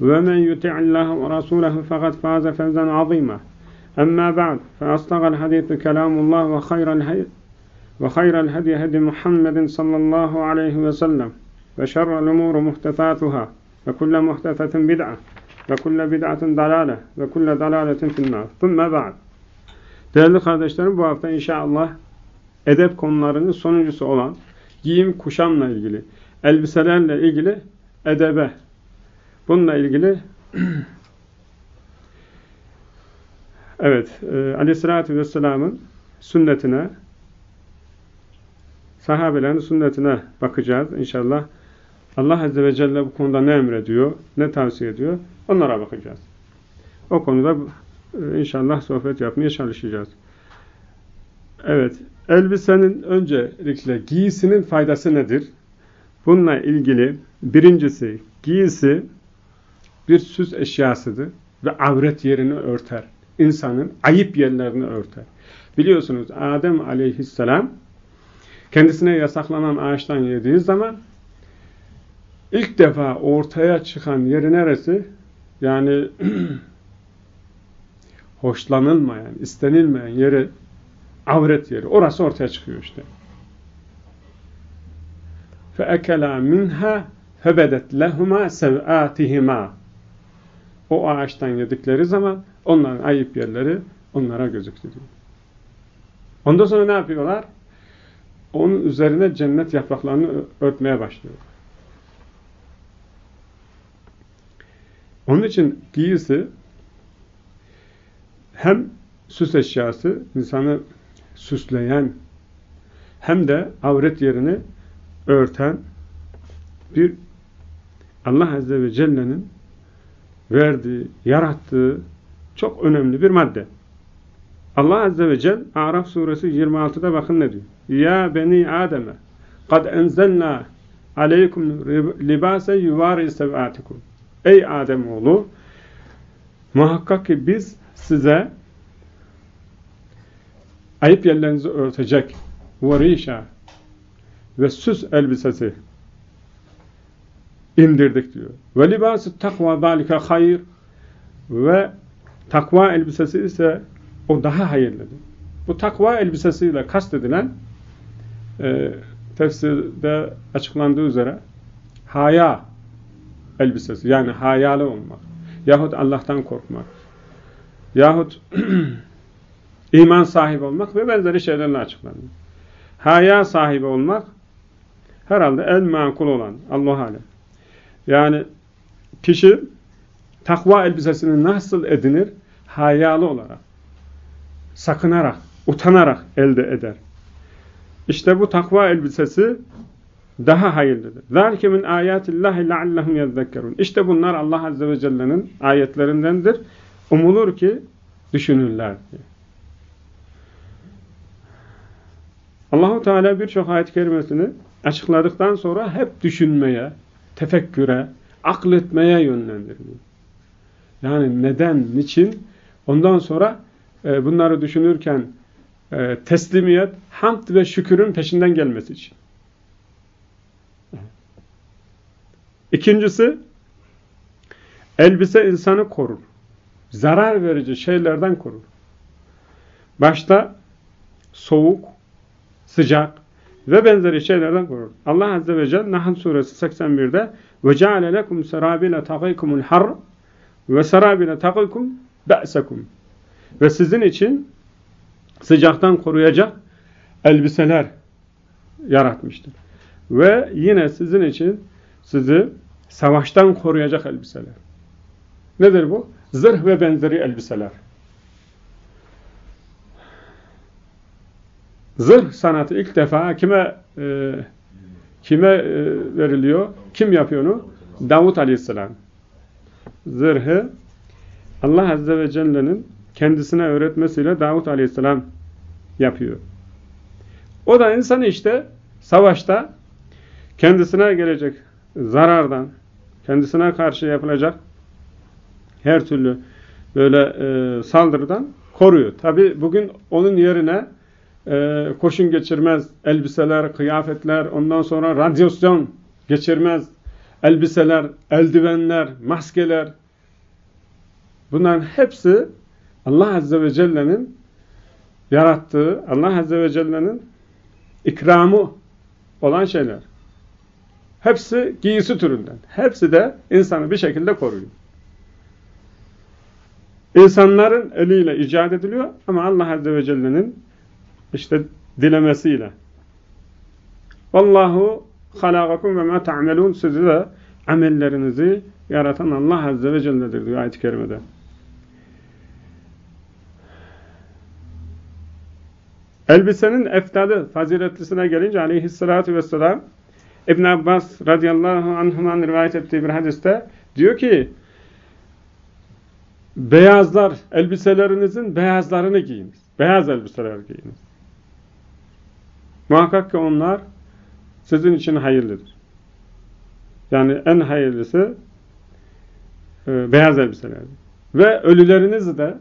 ومن يطع الله ورسوله فقد فاز فوزا عظيما أما بعد فأصدق الحديث كلام الله وخير الهدي وخير الهدي هدي محمد صلى الله عليه وسلم وشر الأمور محدثاتها وكل محدثة بدعة وكل بدعة ضلالة وكل ضلالة في النار ثم بعد Değerli kardeşlerim bu hafta inşallah edep konularının sonuncusu olan giyim kuşamla ilgili, elbiselerle ilgili edebe Bununla ilgili evet e, Aleyhisselatü Vesselam'ın sünnetine sahabelerin sünnetine bakacağız inşallah. Allah Azze ve Celle bu konuda ne emrediyor, ne tavsiye ediyor onlara bakacağız. O konuda e, inşallah sohbet yapmaya çalışacağız. Evet, elbisenin öncelikle giysinin faydası nedir? Bununla ilgili birincisi giysi bir süs eşyasıdır ve avret yerini örter. İnsanın ayıp yerlerini örter. Biliyorsunuz Adem aleyhisselam kendisine yasaklanan ağaçtan yediği zaman ilk defa ortaya çıkan yeri neresi? Yani hoşlanılmayan, istenilmeyen yeri avret yeri. Orası ortaya çıkıyor işte. فَاَكَلَا مِنْهَا فَبَدَتْ لَهُمَا سَوْآتِهِمَا o ağaçtan yedikleri zaman onların ayıp yerleri onlara gözüktü diyor. Ondan sonra ne yapıyorlar? Onun üzerine cennet yapraklarını örtmeye başlıyorlar. Onun için giysi hem süs eşyası, insanı süsleyen hem de avret yerini örten bir Allah Azze ve Celle'nin verdiği, yarattığı çok önemli bir madde. Allah Azze ve Celle Araf suresi 26'da bakın ne diyor. Ya beni Adem'e kad enzelna aleykum libase yuvari sevatikum. Ey Adem oğlu muhakkak ki biz size ayıp yerlerinizi örtecek varişa ve süs elbisesi indirdik diyor. Ve libası takva zalike hayır ve takva elbisesi ise o daha hayırlıdır. Bu takva elbisesiyle kastedilen e, tefsirde açıklandığı üzere haya elbisesi yani hayalı olmak yahut Allah'tan korkmak yahut iman sahibi olmak ve benzeri şeylerle açıklanıyor. Haya sahibi olmak herhalde en makul olan Allah alem. Yani kişi takva elbisesini nasıl edinir? Hayalı olarak, sakınarak, utanarak elde eder. İşte bu takva elbisesi daha hayırlıdır. ذَلْكَ مِنْ آيَاتِ اللّٰهِ لَعَلَّهُمْ يَذَّكَّرُونَ İşte bunlar Allah Azze ve Celle'nin ayetlerindendir. Umulur ki düşünürler diye. Allahu Teala birçok ayet-i kerimesini açıkladıktan sonra hep düşünmeye, tefekküre, akletmeye yönlendiriliyor. Yani neden, niçin? Ondan sonra e, bunları düşünürken e, teslimiyet, hamd ve şükürün peşinden gelmesi için. İkincisi, elbise insanı korur. Zarar verici şeylerden korur. Başta soğuk, sıcak, ve benzeri şeylerden korur. Allah Azze ve Celle Nahl suresi 81'de ve ceale lekum serabile takaykumul har ve serabile takaykum be'sekum ve sizin için sıcaktan koruyacak elbiseler yaratmıştır. Ve yine sizin için sizi savaştan koruyacak elbiseler. Nedir bu? Zırh ve benzeri elbiseler. Zırh sanatı ilk defa kime e, kime e, veriliyor? Kim yapıyor onu? Davut Aleyhisselam. Zırhı Allah Azze ve Celle'nin kendisine öğretmesiyle Davut Aleyhisselam yapıyor. O da insanı işte savaşta kendisine gelecek zarardan, kendisine karşı yapılacak her türlü böyle e, saldırıdan koruyor. Tabi bugün onun yerine e, koşun geçirmez elbiseler, kıyafetler, ondan sonra radyasyon geçirmez elbiseler, eldivenler, maskeler bunların hepsi Allah Azze ve Celle'nin yarattığı, Allah Azze ve Celle'nin ikramı olan şeyler. Hepsi giysi türünden. Hepsi de insanı bir şekilde koruyor. İnsanların eliyle icat ediliyor ama Allah Azze ve Celle'nin işte dilemesiyle. Vallahu halakakum ve ma ta'melun sizi de amellerinizi yaratan Allah Azze ve Celle'dir diyor ayet-i kerimede. Elbisenin eftalı, faziletlisine gelince aleyhissalatü vesselam İbn Abbas radıyallahu anhuman rivayet ettiği bir hadiste diyor ki beyazlar, elbiselerinizin beyazlarını giyiniz. Beyaz elbiseler giyiniz. Muhakkak ki onlar sizin için hayırlıdır. Yani en hayırlısı e, beyaz elbiselerdir. Ve ölülerinizi de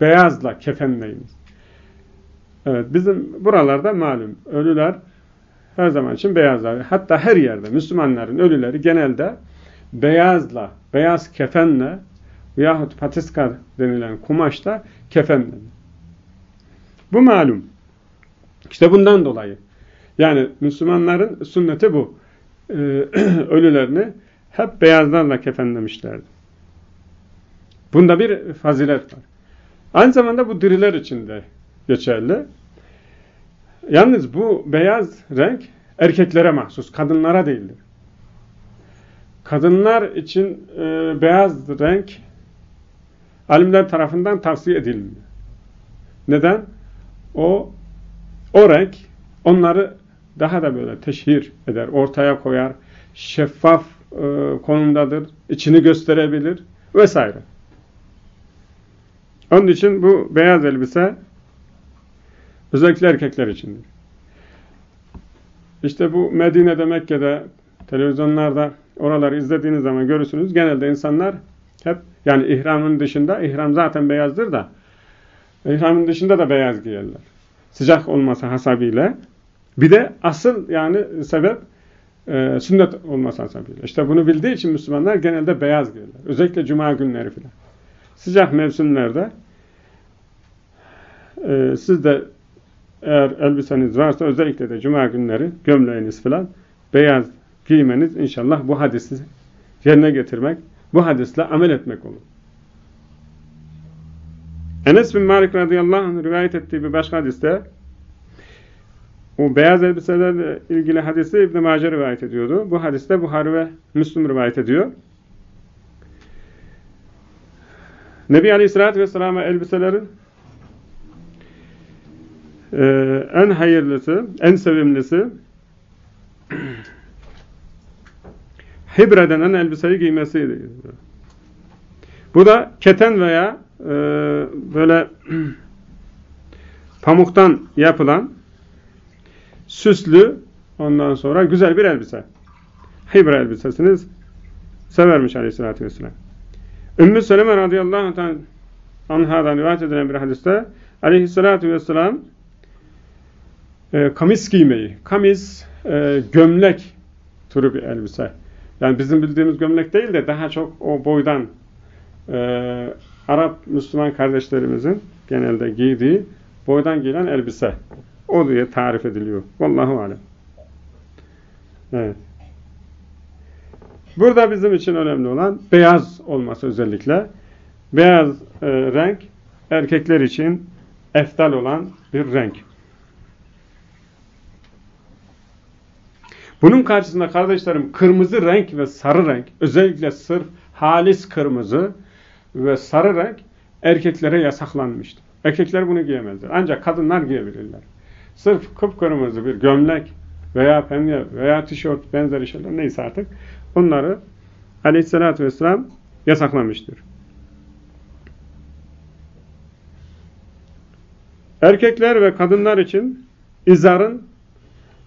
beyazla kefenleyiniz. Evet, bizim buralarda malum ölüler her zaman için beyazlar. Hatta her yerde Müslümanların ölüleri genelde beyazla, beyaz kefenle yahut patiska denilen kumaşla kefenlenir. Bu malum. İşte bundan dolayı. Yani Müslümanların sünneti bu. Ee, ölülerini hep beyazlarla kefenlemişlerdi. Bunda bir fazilet var. Aynı zamanda bu diriler için de geçerli. Yalnız bu beyaz renk erkeklere mahsus, kadınlara değildir. Kadınlar için e, beyaz renk alimler tarafından tavsiye edilmiyor. Neden? O o renk onları daha da böyle teşhir eder, ortaya koyar, şeffaf e, konumdadır, içini gösterebilir vesaire. Onun için bu beyaz elbise özellikle erkekler içindir. İşte bu Medine'de, Mekke'de, televizyonlarda oraları izlediğiniz zaman görürsünüz. Genelde insanlar hep yani ihramın dışında, ihram zaten beyazdır da ihramın dışında da beyaz giyerler. Sıcak olması hasabıyla. Bir de asıl yani sebep e, sünnet olması hasabıyla. İşte bunu bildiği için Müslümanlar genelde beyaz giyerler. Özellikle cuma günleri filan. Sıcak mevsimlerde e, siz de eğer elbiseniz varsa özellikle de cuma günleri gömleğiniz filan beyaz giymeniz inşallah bu hadisi yerine getirmek, bu hadisle amel etmek olur. Enes bin Malik radıyallahu anh rivayet ettiği bir başka hadiste o beyaz elbiselerle ilgili hadisi İbn-i Mace rivayet ediyordu. Bu hadiste Buhari ve Müslüm rivayet ediyor. Nebi Aleyhisselatü Vesselam'a elbiselerin e, en hayırlısı, en sevimlisi hibre denen elbiseyi giymesiydi. Bu da keten veya e, böyle pamuktan yapılan süslü ondan sonra güzel bir elbise. Hibre elbisesini severmiş aleyhissalatü vesselam. Ümmü Seleme radıyallahu anhadan rivayet edilen bir hadiste aleyhissalatü vesselam e, kamis giymeyi, kamis e, gömlek türü bir elbise. Yani bizim bildiğimiz gömlek değil de daha çok o boydan e, Arap Müslüman kardeşlerimizin genelde giydiği boydan giyilen elbise. O diye tarif ediliyor. Vallahu alem. Evet. Burada bizim için önemli olan beyaz olması özellikle. Beyaz e, renk erkekler için eftal olan bir renk. Bunun karşısında kardeşlerim kırmızı renk ve sarı renk özellikle sırf halis kırmızı ve sarı erkeklere yasaklanmıştır. Erkekler bunu giyemezler. Ancak kadınlar giyebilirler. Sırf kıpkırmızı bir gömlek veya penye veya tişört benzeri şeyler neyse artık onları aleyhissalatü vesselam yasaklamıştır. Erkekler ve kadınlar için izarın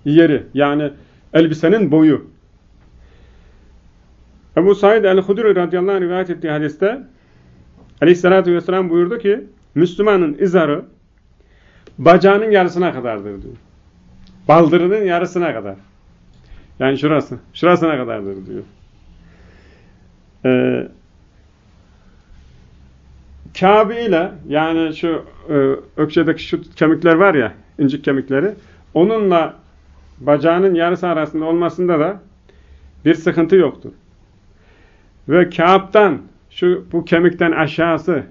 yeri yani elbisenin boyu. Ebu Said el-Hudri radıyallahu anh rivayet ettiği hadiste aleyhissalatü vesselam buyurdu ki Müslümanın izarı bacağının yarısına kadardır diyor. Baldırının yarısına kadar. Yani şurası. Şurasına kadardır diyor. Ee, Kabe ile yani şu e, ökçedeki şu kemikler var ya incik kemikleri onunla bacağının yarısı arasında olmasında da bir sıkıntı yoktur. Ve Kâb'dan şu bu kemikten aşağısı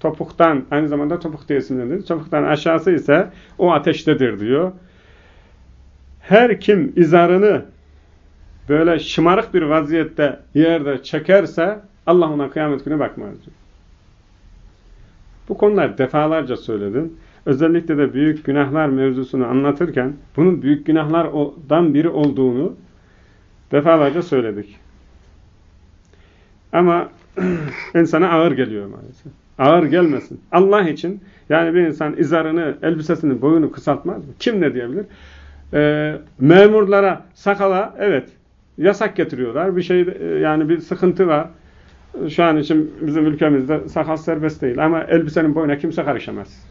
topuktan aynı zamanda topuk diye isimlendirir. Topuktan aşağısı ise o ateştedir diyor. Her kim izarını böyle şımarık bir vaziyette yerde çekerse Allah ona kıyamet günü bakmaz diyor. Bu konular defalarca söyledim. Özellikle de büyük günahlar mevzusunu anlatırken bunun büyük günahlardan biri olduğunu defalarca söyledik. Ama insana ağır geliyor maalesef. Ağır gelmesin. Allah için yani bir insan izarını, elbisesini, boyunu kısaltmaz mı? Kim ne diyebilir? Ee, memurlara, sakala evet yasak getiriyorlar. Bir şey yani bir sıkıntı var. Şu an için bizim ülkemizde sakal serbest değil ama elbisenin boyuna kimse karışamaz.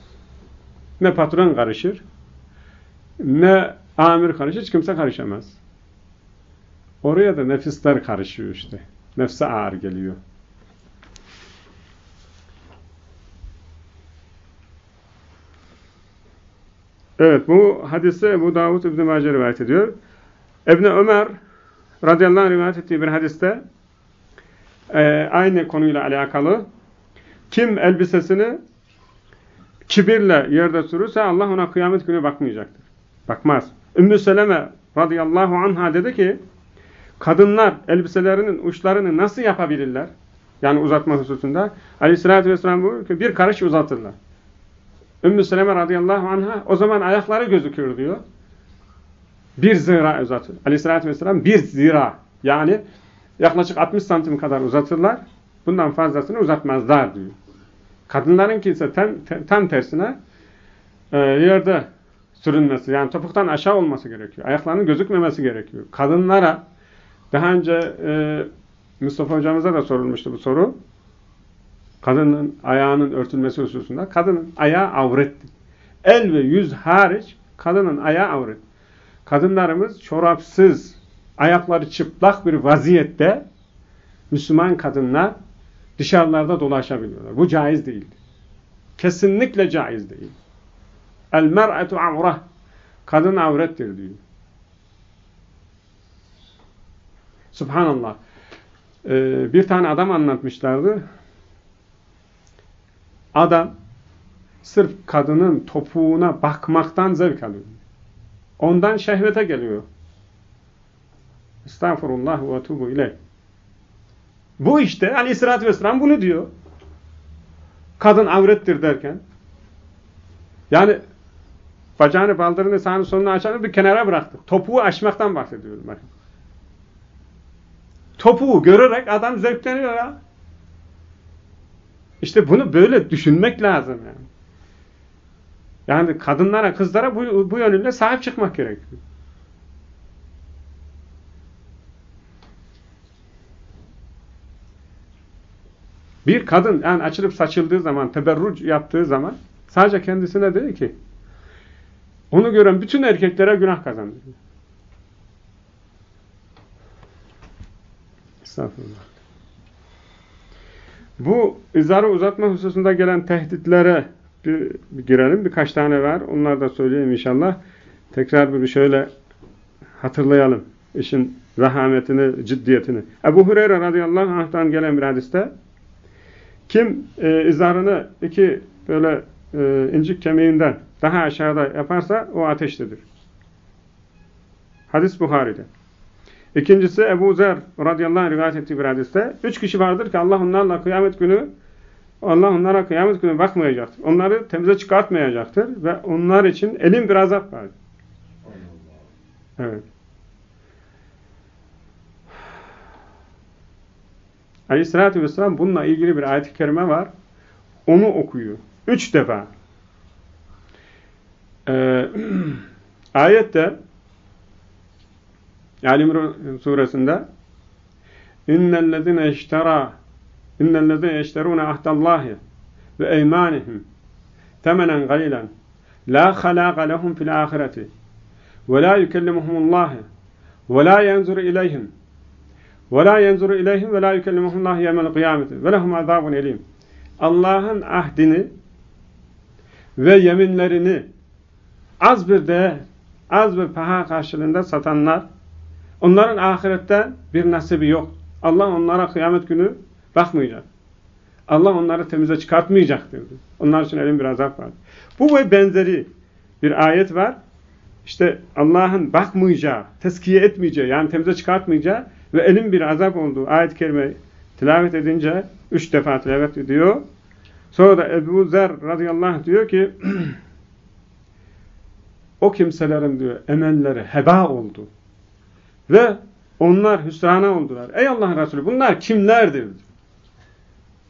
Ne patron karışır, ne amir karışır, hiç kimse karışamaz. Oraya da nefisler karışıyor işte. Nefse ağır geliyor. Evet bu hadise Ebu Davud İbn-i Mace rivayet ediyor. İbn Ömer radıyallahu anh rivayet ettiği bir hadiste e, aynı konuyla alakalı kim elbisesini kibirle yerde sürürse Allah ona kıyamet günü bakmayacaktır. Bakmaz. Ümmü Seleme radıyallahu anha dedi ki kadınlar elbiselerinin uçlarını nasıl yapabilirler? Yani uzatma hususunda. Aleyhissalatü vesselam buyuruyor ki bir karış uzatırlar. Ümmü Seleme radıyallahu anha o zaman ayakları gözüküyor diyor. Bir zira uzatır. Aleyhissalatü vesselam bir zira yani yaklaşık 60 santim kadar uzatırlar. Bundan fazlasını uzatmazlar diyor. Kadınlarınki ise tam, tam tersine e, yerde sürünmesi yani topuktan aşağı olması gerekiyor. Ayaklarının gözükmemesi gerekiyor. Kadınlara daha önce e, Mustafa hocamıza da sorulmuştu bu soru. Kadının ayağının örtülmesi hususunda. Kadının ayağı avrettir. El ve yüz hariç kadının ayağı avret. Kadınlarımız çorapsız, ayakları çıplak bir vaziyette Müslüman kadınlar dışarılarda dolaşabiliyorlar. Bu caiz değil. Kesinlikle caiz değil. El mer'etu avrah. Kadın avrettir diyor. Subhanallah. Ee, bir tane adam anlatmışlardı. Adam sırf kadının topuğuna bakmaktan zevk alıyor. Ondan şehvete geliyor. Estağfurullah ve tubu ileyh. Bu işte aleyhissalatü vesselam bunu diyor. Kadın avrettir derken. Yani bacağını, baldırını, sağını, sonunu açanı bir kenara bıraktık. Topuğu açmaktan bahsediyorum. Bakın. Topuğu görerek adam zevkleniyor ya. İşte bunu böyle düşünmek lazım yani. Yani kadınlara, kızlara bu, bu yönüyle sahip çıkmak gerekiyor. Bir kadın yani açılıp saçıldığı zaman, teberruc yaptığı zaman sadece kendisine değil ki onu gören bütün erkeklere günah kazandırıyor. Estağfurullah. Bu izarı uzatma hususunda gelen tehditlere bir, bir girelim. Birkaç tane var. Onları da söyleyeyim inşallah. Tekrar bir şöyle hatırlayalım. işin vehametini, ciddiyetini. Ebu Hureyre radıyallahu anh'tan gelen bir hadiste kim e, izarını iki böyle e, incik kemiğinden daha aşağıda yaparsa o ateştedir. Hadis Buhari'de. İkincisi Ebu Zer radıyallahu anh rivayet ettiği bir hadiste. Üç kişi vardır ki Allah onlarla kıyamet günü Allah onlara kıyamet günü bakmayacaktır. Onları temize çıkartmayacaktır ve onlar için elin bir azap vardır. Evet. Aleyhissalatü vesselam bununla ilgili bir ayet-i kerime var. Onu okuyor. Üç defa. Ee, ayette Ali İmran suresinde İnnellezine eştera İnnellezine eşterune ahdallahi ve eymanihim temenen galilen la halâga lehum fil ahireti ve la yükellimuhumullahi ve la yenzuru ileyhim ve la yenzuru ileyhim ve la yükellimuhumullahi yevmel kıyameti ve lehum azabun elim Allah'ın ahdini ve yeminlerini az bir değer, az bir paha karşılığında satanlar Onların ahirette bir nasibi yok. Allah onlara kıyamet günü bakmayacak. Allah onları temize çıkartmayacak diyordu. Onlar için elin bir azap var. Bu ve benzeri bir ayet var. İşte Allah'ın bakmayacağı, teskiye etmeyeceği, yani temize çıkartmayacağı ve elin bir azap olduğu ayet-i kerime tilavet edince üç defa tilavet ediyor. Sonra da Ebu Zer radıyallahu anh diyor ki o kimselerin diyor emelleri heba oldu. Ve onlar hüsrana oldular. Ey Allah'ın Resulü bunlar kimlerdir?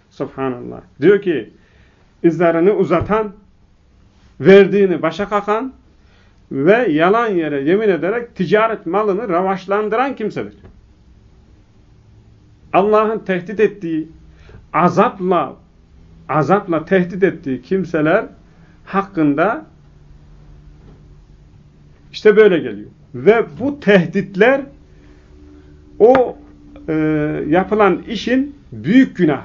Subhanallah. Diyor ki izlerini uzatan, verdiğini başa kakan ve yalan yere yemin ederek ticaret malını ravaşlandıran kimsedir. Allah'ın tehdit ettiği azapla azapla tehdit ettiği kimseler hakkında işte böyle geliyor. Ve bu tehditler o e, yapılan işin büyük günah,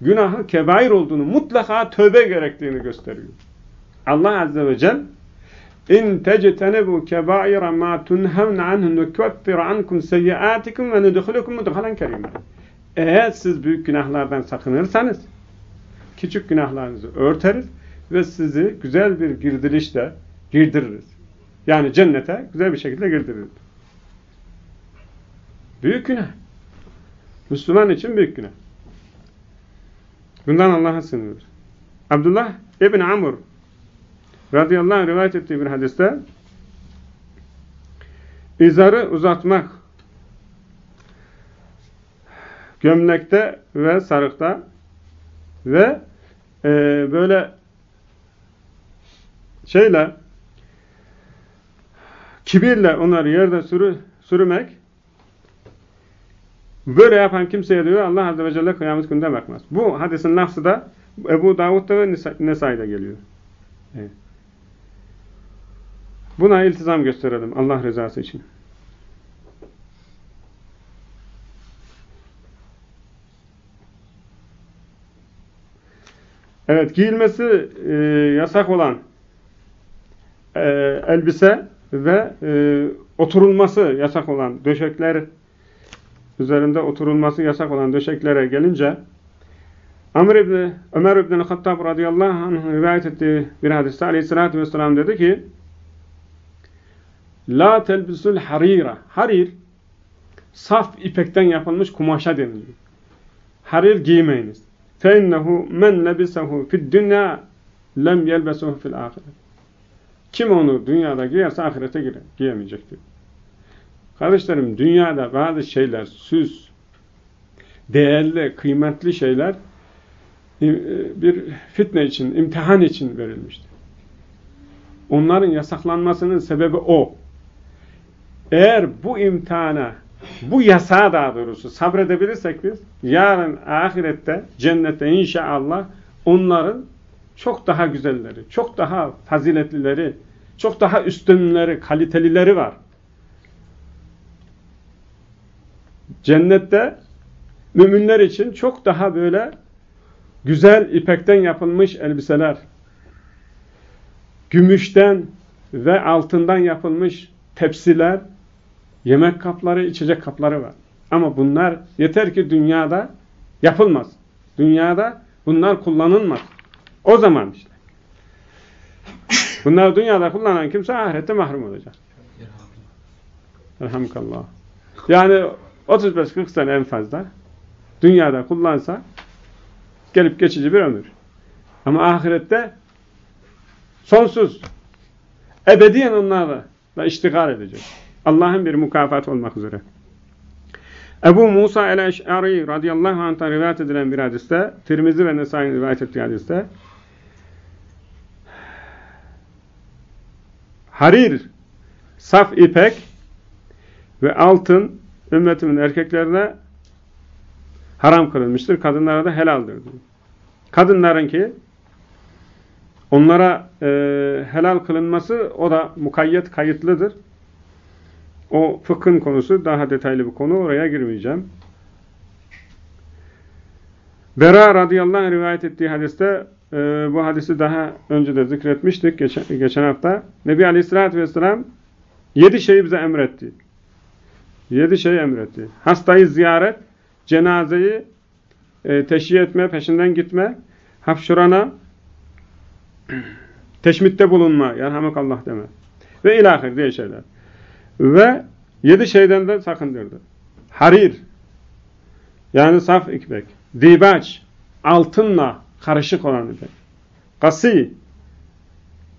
günahı kebair olduğunu, mutlaka tövbe gerektiğini gösteriyor. Allah Azze ve Celle tectenebu kebaira ma tunhevn anhu nukeffir ankum seyyiatikum ve nudkhulukum mudkhalan kerima. Eğer siz büyük günahlardan sakınırsanız küçük günahlarınızı örteriz ve sizi güzel bir girdilişle girdiririz. Yani cennete güzel bir şekilde girdirilir. Büyük günah. Müslüman için büyük günah. Bundan Allah'a sığınıyoruz. Abdullah İbn Amr radıyallahu anh rivayet ettiği bir hadiste izarı uzatmak gömlekte ve sarıkta ve e, böyle şeyle kibirle onları yerde sürü, sürümek böyle yapan kimseye diyor Allah Azze ve Celle kıyamet günde bakmaz. Bu hadisin lafzı da Ebu Davud'da ve Nesai'de geliyor. Buna iltizam gösterelim Allah rızası için. Evet, giyilmesi e, yasak olan e, elbise ve e, oturulması yasak olan döşekler üzerinde oturulması yasak olan döşeklere gelince Amr İbni, Ömer İbni Hattab radıyallahu anh rivayet ettiği bir hadiste aleyhissalatü vesselam dedi ki La telbisul harira Harir saf ipekten yapılmış kumaşa denilir. Harir giymeyiniz. Fe innehu men lebisehu fid dünya lem yelbesuhu fil ahiret. Kim onu dünyada giyerse ahirete girer, giyemeyecektir. Kardeşlerim dünyada bazı şeyler süs, değerli, kıymetli şeyler e, bir fitne için, imtihan için verilmiştir. Onların yasaklanmasının sebebi o. Eğer bu imtihana, bu yasağa daha doğrusu sabredebilirsek biz, yarın ahirette, cennette inşallah onların çok daha güzelleri, çok daha faziletlileri, çok daha üstünleri, kalitelileri var. Cennette müminler için çok daha böyle güzel ipekten yapılmış elbiseler, gümüşten ve altından yapılmış tepsiler, yemek kapları, içecek kapları var. Ama bunlar yeter ki dünyada yapılmaz. Dünyada bunlar kullanılmaz. O zaman işte. Bunlar dünyada kullanan kimse ahirette mahrum olacak. Elhamdülillah. Yani 35-40 sene en fazla dünyada kullansa gelip geçici bir ömür. Ama ahirette sonsuz ebediyen onlarla iştigal edecek. Allah'ın bir mukafat olmak üzere. Ebu Musa el-Eş'ari radıyallahu anh'tan rivayet edilen bir hadiste, Tirmizi ve Nesai'nin rivayet ettiği hadiste, harir, saf ipek ve altın ümmetimin erkeklerine haram kılınmıştır. Kadınlara da helaldir. Kadınların ki onlara e, helal kılınması o da mukayyet kayıtlıdır. O fıkhın konusu daha detaylı bir konu. Oraya girmeyeceğim. Bera radıyallahu anh rivayet ettiği hadiste e, bu hadisi daha önce de zikretmiştik geçen, geçen hafta. Nebi aleyhissalatü vesselam yedi şeyi bize emretti. Yedi şey emretti. Hastayı ziyaret, cenazeyi e, teşhir etme, peşinden gitme, hapşurana teşmitte bulunma, yarhamakallah deme. Ve ilahir diye şeyler. Ve yedi şeyden de sakındırdı. Harir, yani saf ipek, dibaç, altınla karışık olan ipek. Gasi,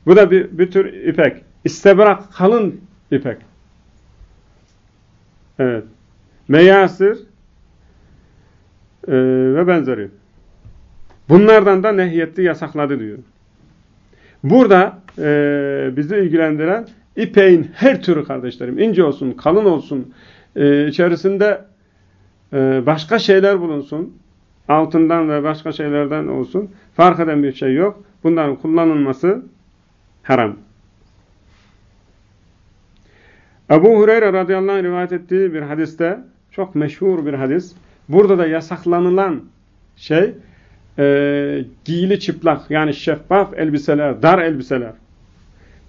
bu da bir, bir tür ipek. İstebrak, kalın ipek. Evet. Meyasır e, ve benzeri. Bunlardan da nehyetti, yasakladı diyor. Burada e, bizi ilgilendiren ipeğin her türü kardeşlerim, ince olsun, kalın olsun, e, içerisinde e, başka şeyler bulunsun, altından ve başka şeylerden olsun, fark eden bir şey yok. Bunların kullanılması haram. Ebu Hureyre radıyallahu anh rivayet ettiği bir hadiste, çok meşhur bir hadis, burada da yasaklanılan şey, e, giyili çıplak, yani şeffaf elbiseler, dar elbiseler.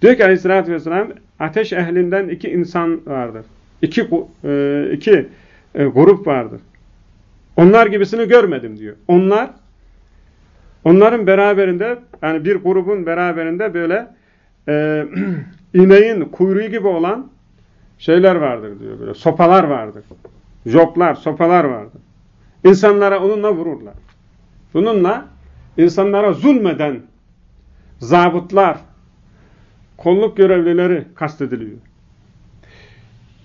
Diyor ki aleyhissalatü vesselam, ateş ehlinden iki insan vardır. İki, e, iki e, grup vardır. Onlar gibisini görmedim diyor. Onlar, onların beraberinde, yani bir grubun beraberinde böyle e, ineğin kuyruğu gibi olan şeyler vardır diyor. Böyle sopalar vardır. Joplar, sopalar vardır. İnsanlara onunla vururlar. Bununla insanlara zulmeden zabıtlar, kolluk görevlileri kastediliyor.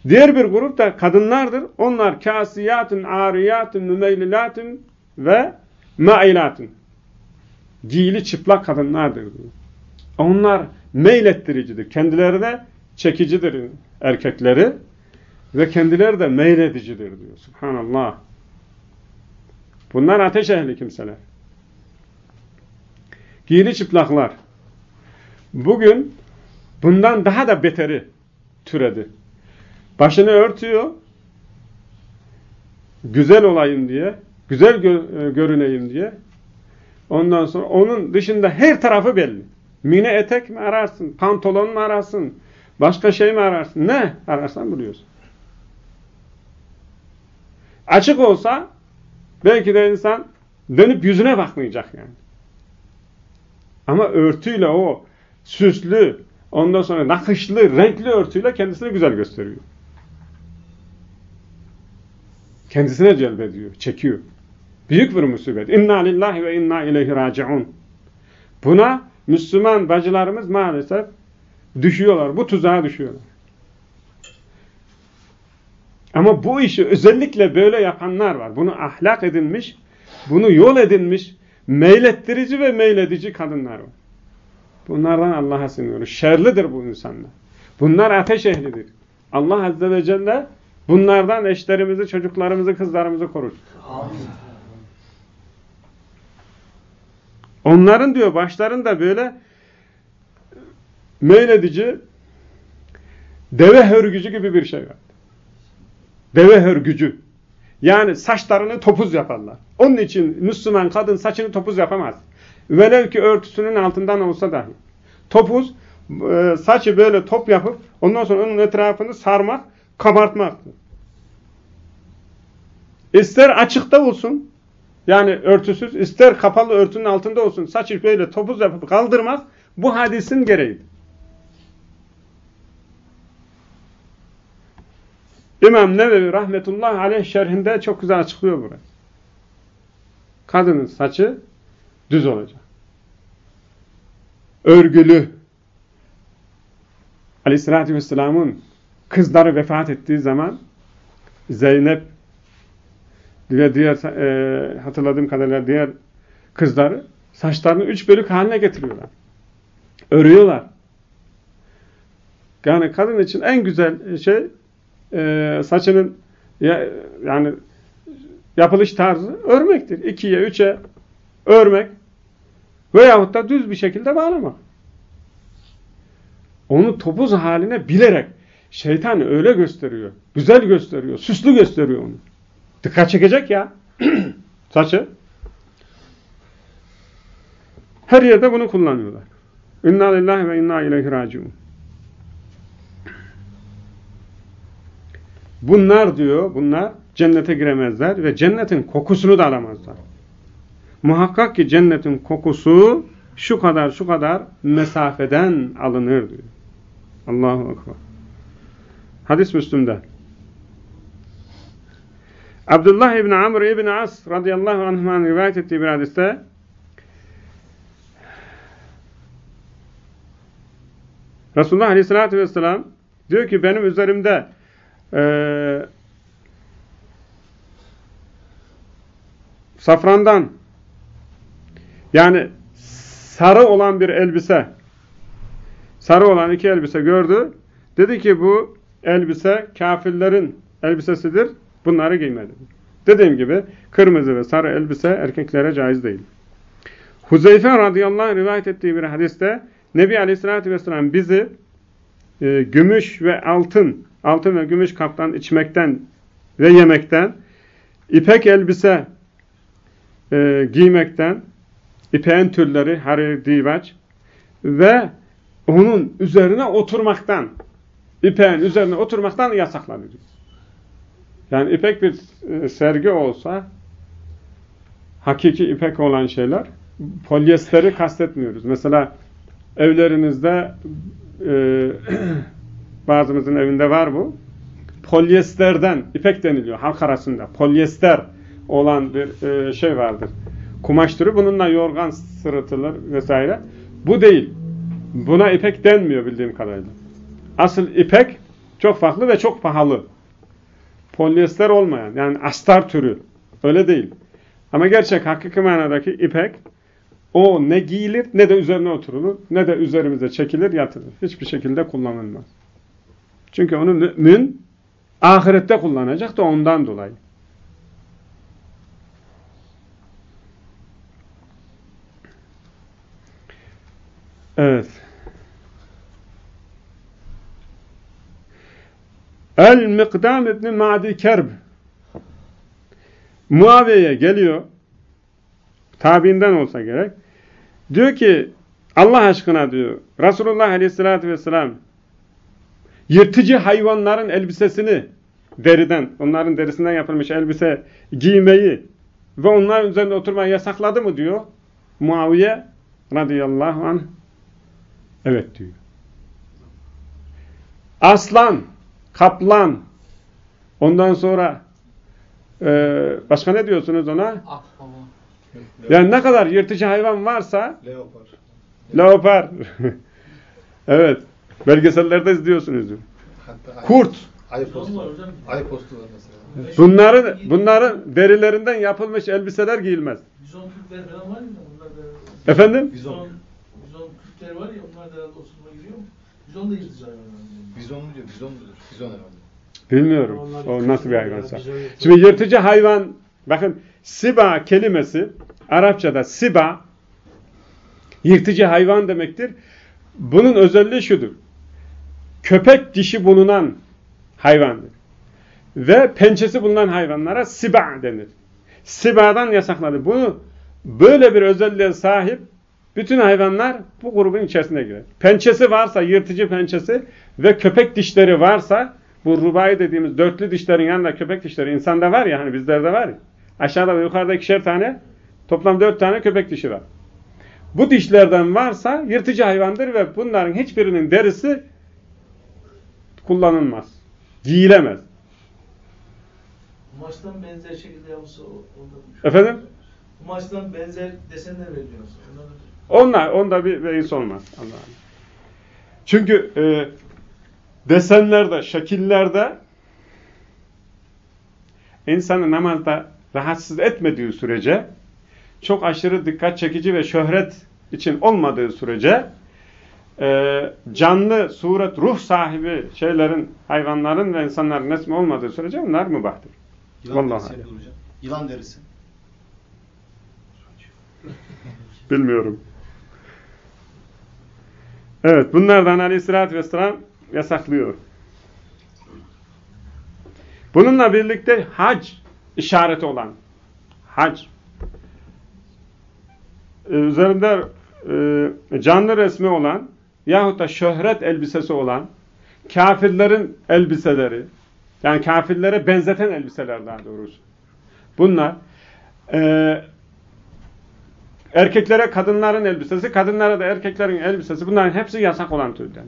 Diğer bir grup da kadınlardır. Onlar kasiyatun, ariyatun, mümeylilatun ve mailatun. Giyili çıplak kadınlardır. Onlar meylettiricidir. Kendileri de çekicidir erkekleri ve kendileri de meyledicidir diyor. Subhanallah. Bunlar ateş ehli kimseler. Giyili çıplaklar. Bugün bundan daha da beteri türedi. Başını örtüyor, güzel olayım diye, güzel gö e, görüneyim diye. Ondan sonra onun dışında her tarafı belli. Mine etek mi ararsın, pantolon mu ararsın, başka şey mi ararsın, ne ararsan buluyorsun. Açık olsa belki de insan dönüp yüzüne bakmayacak yani. Ama örtüyle o süslü, ondan sonra nakışlı, renkli örtüyle kendisini güzel gösteriyor. Kendisine celbediyor, çekiyor. Büyük bir musibet. İnna lillahi ve inna ileyhi raciun. Buna Müslüman bacılarımız maalesef düşüyorlar. Bu tuzağa düşüyorlar. Ama bu işi özellikle böyle yapanlar var. Bunu ahlak edinmiş, bunu yol edinmiş, meylettirici ve meyledici kadınlar var. Bunlardan Allah'a sığınıyoruz. Şerlidir bu insanlar. Bunlar ateş ehlidir. Allah Azze ve Celle bunlardan eşlerimizi, çocuklarımızı, kızlarımızı korur. Onların diyor başlarında böyle meyledici deve hörgücü gibi bir şey var. Deve hörgücü. Yani saçlarını topuz yaparlar. Onun için Müslüman kadın saçını topuz yapamaz. Velev ki örtüsünün altından olsa dahi. Topuz, e, saçı böyle top yapıp ondan sonra onun etrafını sarmak, kabartmaktır. İster açıkta olsun, yani örtüsüz, ister kapalı örtünün altında olsun, saçı böyle topuz yapıp kaldırmak, bu hadisin gereğidir. İmam Nevevi rahmetullahi aleyh şerhinde çok güzel açıklıyor burayı. Kadının saçı düz olacak. Örgülü. Aleyhissalatü vesselamın kızları vefat ettiği zaman Zeynep ve diğer e, hatırladığım kadarıyla diğer kızları saçlarını üç bölük haline getiriyorlar. Örüyorlar. Yani kadın için en güzel şey e, saçının ya, yani yapılış tarzı örmektir. İkiye, üçe örmek veyahut da düz bir şekilde bağlamak. Onu topuz haline bilerek şeytan öyle gösteriyor. Güzel gösteriyor. Süslü gösteriyor onu. Dikkat çekecek ya. Saçı. Her yerde bunu kullanıyorlar. İnna lillahi ve inna ileyhi raciun. Bunlar diyor, bunlar cennete giremezler ve cennetin kokusunu da alamazlar. Muhakkak ki cennetin kokusu şu kadar şu kadar mesafeden alınır diyor. Allahu Ekber. Hadis Müslüm'de. Abdullah İbni Amr İbni As radıyallahu anh'ın rivayet ettiği bir hadiste Resulullah aleyhissalatü vesselam diyor ki benim üzerimde e, safrandan yani sarı olan bir elbise sarı olan iki elbise gördü. Dedi ki bu elbise kafirlerin elbisesidir. Bunları giymedi. Dediğim gibi kırmızı ve sarı elbise erkeklere caiz değil. Huzeyfe radıyallahu anh rivayet ettiği bir hadiste Nebi aleyhissalatü vesselam bizi e, gümüş ve altın, altın ve gümüş kaptan içmekten ve yemekten, ipek elbise e, giymekten, ipeğin türleri, harir, divaç ve onun üzerine oturmaktan, ipeğin üzerine oturmaktan yasakladı. Yani ipek bir e, sergi olsa, hakiki ipek olan şeyler, polyesteri kastetmiyoruz. Mesela evlerinizde e, bazımızın evinde var bu. Polyesterden, ipek deniliyor halk arasında. Polyester olan bir e, şey vardır. Kumaş türü. Bununla yorgan sırıtılır vesaire. Bu değil. Buna ipek denmiyor bildiğim kadarıyla. Asıl ipek çok farklı ve çok pahalı. Polyester olmayan yani astar türü. Öyle değil. Ama gerçek hakiki manadaki ipek o ne giyilir ne de üzerine oturulur ne de üzerimize çekilir yatılır. Hiçbir şekilde kullanılmaz. Çünkü onu mümin ahirette kullanacak da ondan dolayı. Evet. El-Mikdam ibn Ma'di Kerb Muaviye'ye geliyor. Tabiinden olsa gerek. Diyor ki Allah aşkına diyor Resulullah Aleyhisselatü Vesselam yırtıcı hayvanların elbisesini deriden, onların derisinden yapılmış elbise giymeyi ve onların üzerinde oturmayı yasakladı mı diyor. Muaviye radıyallahu anh evet diyor. Aslan, kaplan, ondan sonra e, başka ne diyorsunuz ona? Akbaba. Yani ne kadar yırtıcı hayvan varsa leopar. Leopar. evet. Belgesellerde izliyorsunuz. Hatta Kurt. Ay postu. Ay postu var mesela. Bunların bunların derilerinden yapılmış elbiseler giyilmez. Bizon Kürtler falan var ya onlar da. Efendim? Bizon. Bizon Kürtler var ya onlar da mu? Bizon da yırtıcı hayvan. Bizon mu diyor? Bizon mudur? Bizon herhalde. Bilmiyorum. O nasıl bir hayvansa. Şimdi yırtıcı hayvan bakın Siba kelimesi Arapçada siba yırtıcı hayvan demektir. Bunun özelliği şudur. Köpek dişi bulunan hayvandır. Ve pençesi bulunan hayvanlara siba denir. Siba'dan yasakladı. Bunu böyle bir özelliğe sahip bütün hayvanlar bu grubun içerisine girer. Pençesi varsa, yırtıcı pençesi ve köpek dişleri varsa, bu rubai dediğimiz dörtlü dişlerin yanında köpek dişleri insanda var ya, hani bizlerde var ya, aşağıda ve yukarıda ikişer tane Toplam dört tane köpek dişi var. Bu dişlerden varsa yırtıcı hayvandır ve bunların hiçbirinin derisi kullanılmaz. Giyilemez. Kumaştan benzer şekilde yapılsa o- onda Efendim? Kumaştan benzer desenler veriyorsun. Onları Onlar, onda bir beis olmaz. Allah'ım. Çünkü e, desenlerde, şekillerde insanı namazda rahatsız etmediği sürece çok aşırı dikkat çekici ve şöhret için olmadığı sürece e, canlı, suret, ruh sahibi şeylerin, hayvanların ve insanların resmi olmadığı sürece bunlar mübahtır. Yılan Vallahi derisi. Yılan derisi. Bilmiyorum. Evet, bunlardan aleyhissalatü vesselam yasaklıyor. Bununla birlikte hac işareti olan, hac, e, üzerinde e, canlı resmi olan yahut da şöhret elbisesi olan kafirlerin elbiseleri, yani kafirlere benzeten elbiseler daha doğrusu. Bunlar e, Erkeklere kadınların elbisesi, kadınlara da erkeklerin elbisesi. Bunların hepsi yasak olan türden.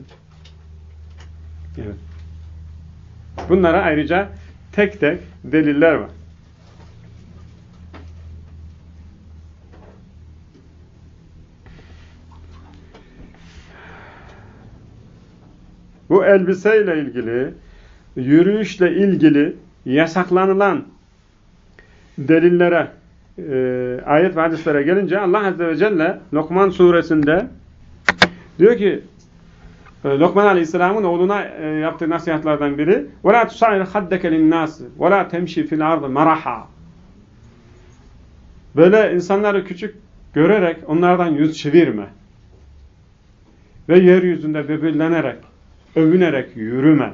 Evet. Bunlara ayrıca tek tek deliller var. Bu elbiseyle ilgili, yürüyüşle ilgili yasaklanılan delillere e, ayet ve hadislere gelince Allah Azze ve Celle Lokman suresinde diyor ki e, Lokman Aleyhisselam'ın oğluna e, yaptığı nasihatlardan biri وَلَا تُسَعِرْ خَدَّكَ لِلنَّاسِ وَلَا تَمْشِ فِي الْعَرْضِ مَرَحًا Böyle insanları küçük görerek onlardan yüz çevirme. Ve yeryüzünde böbürlenerek, övünerek yürüme.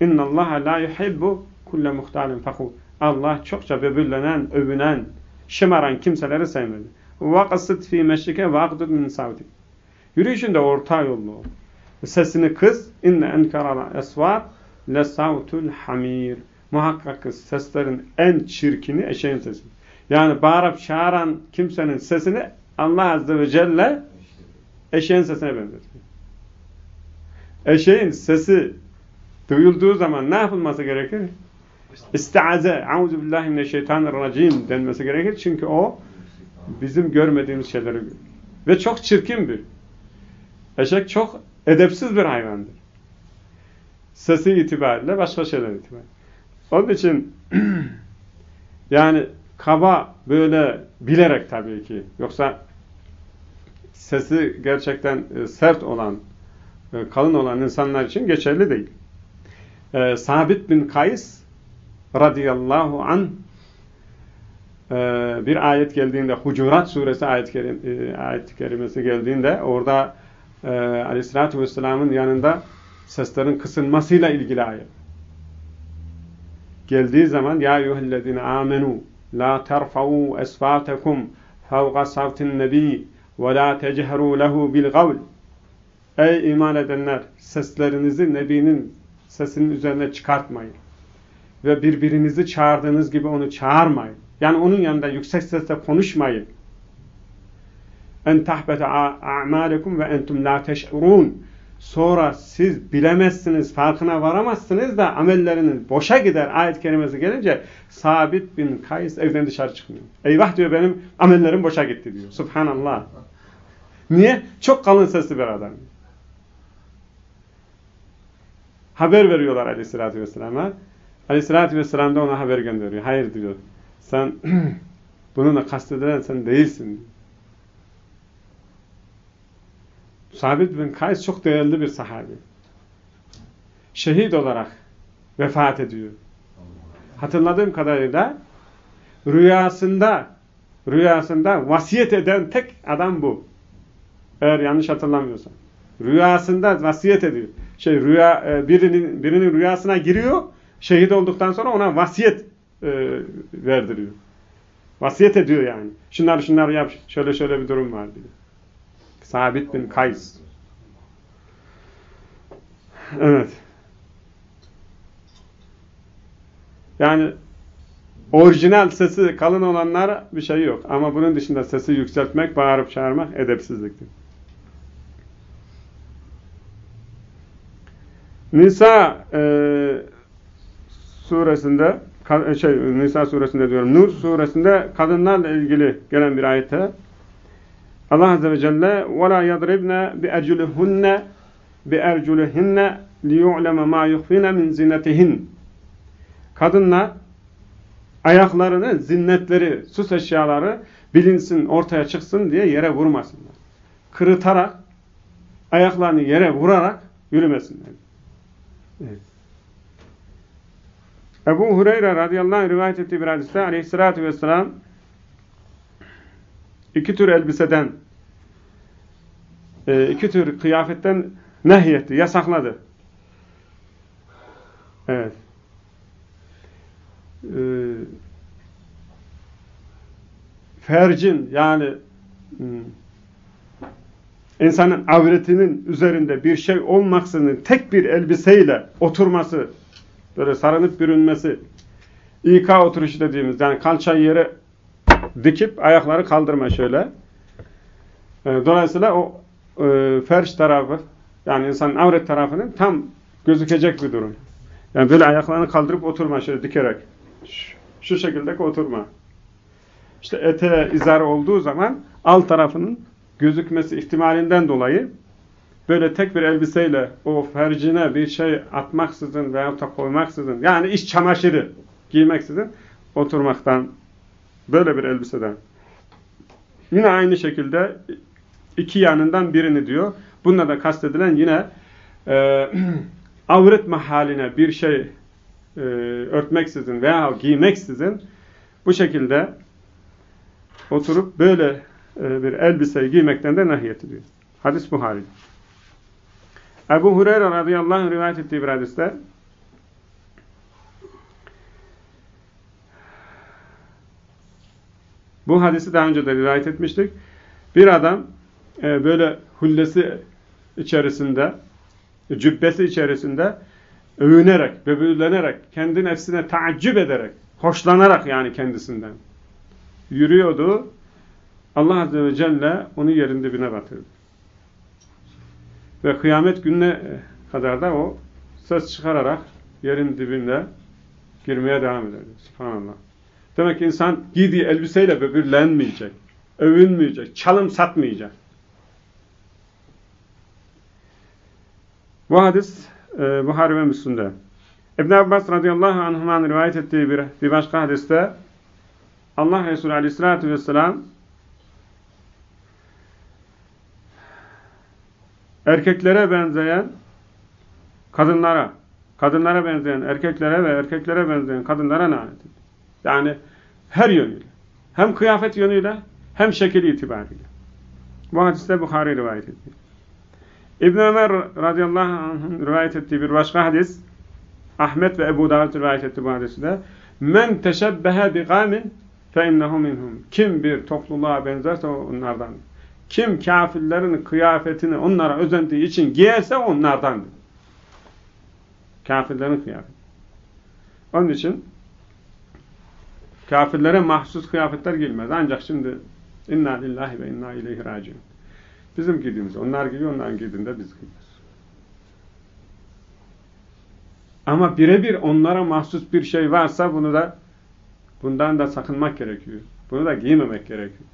اِنَّ اللّٰهَ لَا يُحِبُّ كُلَّ مُخْتَالٍ فَخُورٍ Allah çokça böbürlenen, övünen, şımaran kimseleri sevmedi. وَقَصِدْ ف۪ي مَشْرِكَ وَاقْدُدْ مِنْ سَوْتِكَ Yürüyüşünde orta yollu ol. Sesini kız. inne enkarala esvar lesavtul hamir. Muhakkak kız seslerin en çirkini eşeğin sesi. Yani bağırıp çağıran kimsenin sesini Allah Azze ve Celle eşeğin sesine benzetiyor. Eşeğin sesi duyulduğu zaman ne yapılması gerekir? İstiaze, auzu billahi mineşşeytanirracim denmesi gerekir. Çünkü o bizim görmediğimiz şeyleri. Ve çok çirkin bir. Eşek çok edepsiz bir hayvandır. Sesi itibariyle başka şeyler itibariyle. Onun için yani kaba böyle bilerek tabii ki yoksa sesi gerçekten e, sert olan e, kalın olan insanlar için geçerli değil. E, Sabit bin Kays radıyallahu an e, bir ayet geldiğinde Hucurat suresi ayet, kerim, e, ayet kerimesi geldiğinde orada e, aleyhissalatü vesselamın yanında seslerin kısılmasıyla ilgili ayet. Geldiği zaman ya eyyühellezine amenu la terfa'u esfatekum fevga savtin nebi ve la techeru lehu bil gavl Ey iman edenler seslerinizi Nebi'nin sesinin üzerine çıkartmayın. Ve birbirinizi çağırdığınız gibi onu çağırmayın. Yani onun yanında yüksek sesle konuşmayın. En tahbete a'malekum ve entum la teş'urun. Sonra siz bilemezsiniz, farkına varamazsınız da amelleriniz boşa gider. Ayet kelimesi gelince Sabit bin Kays evden dışarı çıkmıyor. Eyvah diyor benim amellerim boşa gitti diyor. Subhanallah. Niye? Çok kalın sesli bir adam. Haber veriyorlar aleyhissalatü vesselam'a. Aleyhissalatü vesselam da ona haber gönderiyor. Hayır diyor. Sen bununla kastedilen sen değilsin. Sabit bin Kays çok değerli bir sahabi. Şehit olarak vefat ediyor. Hatırladığım kadarıyla rüyasında rüyasında vasiyet eden tek adam bu. Eğer yanlış hatırlamıyorsam. Rüyasında vasiyet ediyor. Şey rüya e, birinin birinin rüyasına giriyor. Şehit olduktan sonra ona vasiyet e, verdiriyor. Vasiyet ediyor yani. Şunları şunları yap. Şöyle şöyle bir durum var diyor. Sabit bin Kays. Evet. Yani orijinal sesi kalın olanlar bir şey yok. Ama bunun dışında sesi yükseltmek, bağırıp çağırmak edepsizliktir. Nisa e, suresinde e, şey Nisa suresinde diyorum Nur suresinde kadınlarla ilgili gelen bir ayette Allah azze ve celle ve la yadribne bi erculuhunne bi erculuhunne li yu'leme ma yukhfine min zinetihin Kadınlar ayaklarını, zinnetleri, süs eşyaları bilinsin, ortaya çıksın diye yere vurmasınlar. Kırıtarak, ayaklarını yere vurarak yürümesinler. Evet. Ebu Hureyre radıyallahu anh rivayet ettiği bir hadiste aleyhissalatü vesselam iki tür elbiseden e, iki tür kıyafetten nehyetti, yasakladı. Evet. Ee, fercin yani hmm, insanın avretinin üzerinde bir şey olmaksızın tek bir elbiseyle oturması, böyle sarınıp bürünmesi, İK oturuşu dediğimiz yani kalçayı yere dikip ayakları kaldırma şöyle. Ee, dolayısıyla o e, ferç tarafı yani insanın avret tarafının tam gözükecek bir durum. Yani böyle ayaklarını kaldırıp oturma şöyle dikerek. Şu, şu şekildeki oturma. İşte ete izar olduğu zaman alt tarafının gözükmesi ihtimalinden dolayı böyle tek bir elbiseyle o fercine bir şey atmaksızın veya da koymaksızın yani iş çamaşırı giymeksizin oturmaktan böyle bir elbiseden. Yine aynı şekilde iki yanından birini diyor. Bununla da kastedilen yine e, avret mahaline bir şey e, örtmeksizin veya giymeksizin bu şekilde oturup böyle e, bir elbiseyi giymekten de nehyet ediyor. Hadis Buhari. Ebu Hureyre radıyallahu anh rivayet ettiği bir hadiste bu hadisi daha önce de rivayet etmiştik. Bir adam e, böyle hullesi içerisinde cübbesi içerisinde övünerek, böbürlenerek, kendi nefsine taaccüp ederek, hoşlanarak yani kendisinden yürüyordu. Allah Azze ve Celle onu yerin dibine batırdı. Ve kıyamet gününe kadar da o ses çıkararak yerin dibinde girmeye devam eder. Subhanallah. Demek ki insan giydiği elbiseyle böbürlenmeyecek, övünmeyecek, çalım satmayacak. Bu hadis e, Buhari ve Müslim'de. İbn Abbas radıyallahu anh'ın rivayet ettiği bir, bir başka hadiste Allah Resulü aleyhissalatü vesselam erkeklere benzeyen kadınlara, kadınlara benzeyen erkeklere ve erkeklere benzeyen kadınlara lanet ediyor. Yani her yönüyle. Hem kıyafet yönüyle hem şekil itibariyle. Bu hadiste Bukhari rivayet ediyor. İbn Ömer radıyallahu anh'ın rivayet ettiği bir başka hadis Ahmet ve Ebu Davud rivayet etti bu hadisi de Men teşebbehe bi gavmin fe innehu minhum. Kim bir topluluğa benzerse onlardan. Kim kafirlerin kıyafetini onlara özendiği için giyerse onlardandır. Kafirlerin kıyafeti. Onun için kafirlere mahsus kıyafetler giyilmez. Ancak şimdi inna lillahi ve inna ileyhi raciun. Bizim giydiğimiz, onlar giyiyor, onların giydiğinde biz giyiyoruz. Ama birebir onlara mahsus bir şey varsa bunu da bundan da sakınmak gerekiyor. Bunu da giymemek gerekiyor.